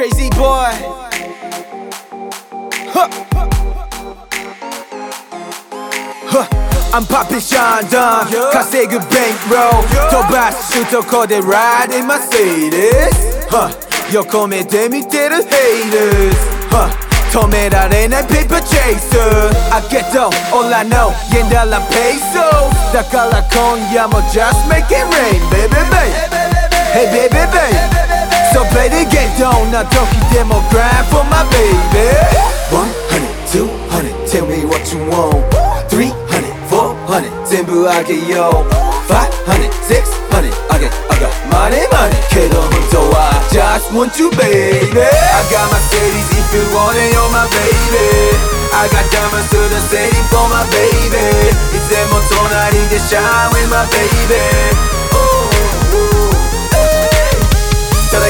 crazy boy. Huh. Huh. I'm popping Chandon, 稼ぐ弁ロ飛ばす首都高で ride in my me that ain't a paper chaser. I get down, all I know, ゲンダラ peso だから今夜も just make it rain, baby baby. on a donkey demo grind for my baby. 100, 200, tell me what you want. 300, 400, 全部あげよう 500, 600, I got, I got money, money. けど本当は just want you baby. I got my Mercedes if you want it, you're my baby. I got diamonds to the city for my baby. いつでも隣で shine with my baby.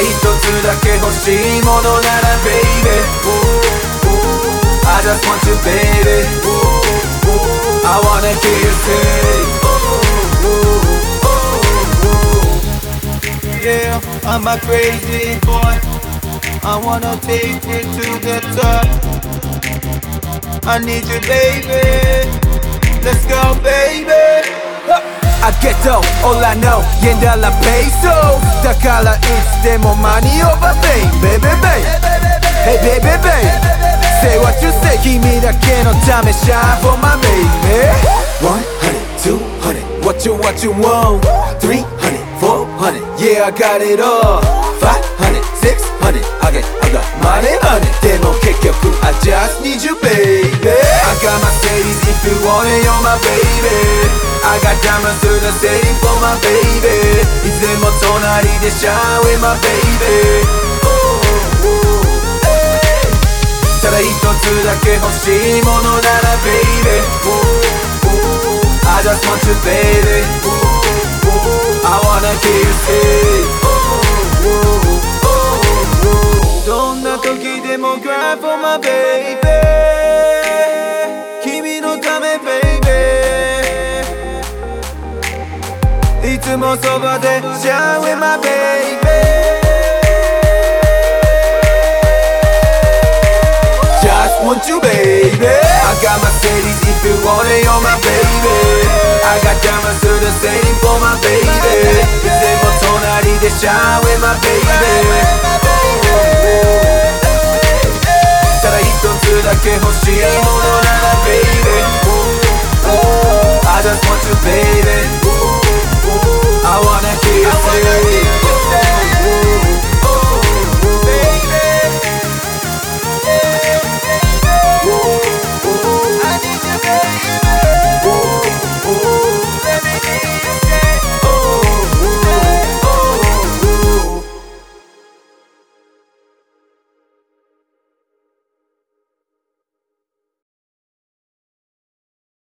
一つだけ欲しいものなら baby Ooh, ooh, I just want you baby Ooh, ooh, I wanna hear you say Ooh, ooh, ooh, ooh. Yeah, I'm a crazy boy I wanna take you to the top I need you baby Let's go baby I get dough, all I know, yen dollar peso だからいつでも money over pain, baby baby Hey baby baby Say what you say 君だけのため shine for my baby 100, 200 What you what you want 300, 400 Yeah I got it all 500, 600 I get I got money money でも結局 I just need you baby I got my cities if you want it you're my baby I got diamonds to the city for my baby いつでも隣で shine with my baby ただ一つだけ欲しいものなら baby Ooh, ooh, I just want you baby Ooh, ooh, I wanna hear you say どんな時でも cry for my baby いつもそばで shine with my baby Just want you baby I got my cities if you want it you're my baby I got diamonds to the city for my baby いつでも隣で shine with my baby ただ一つだけ欲しいもの